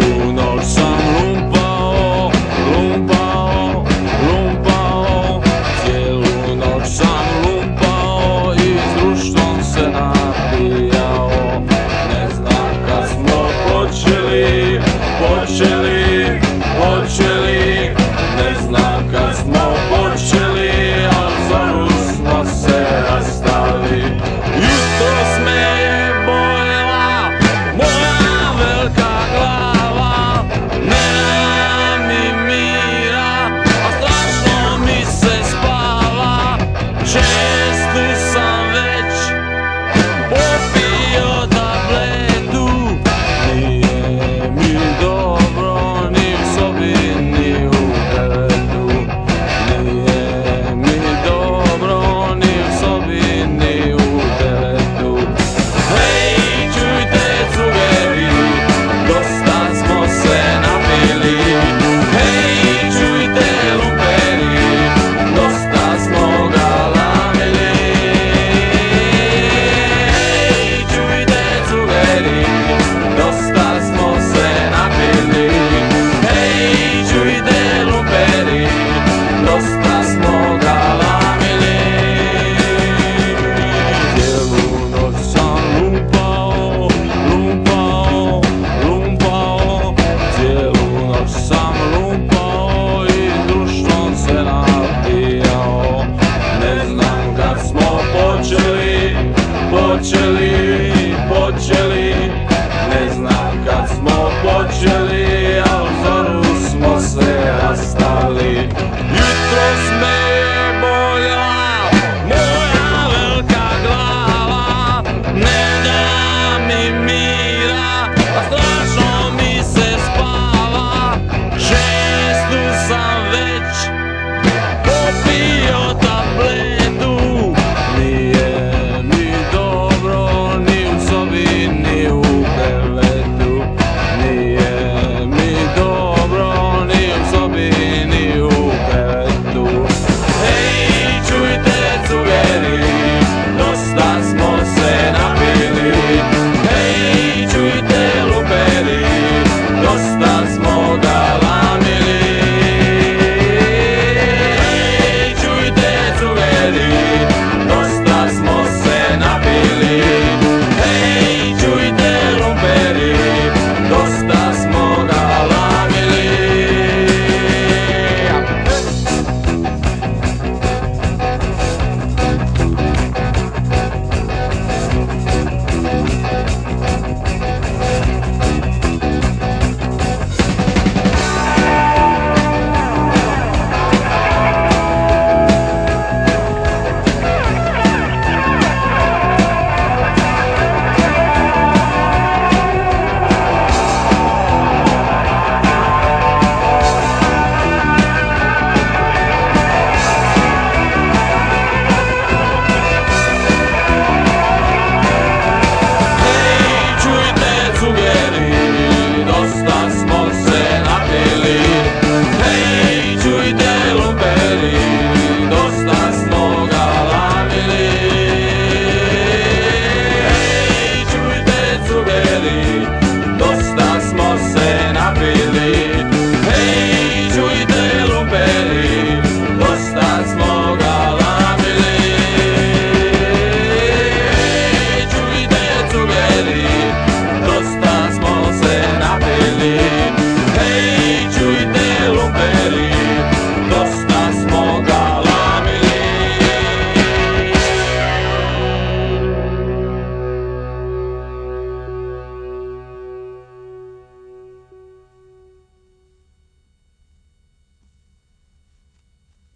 uno. Portugal.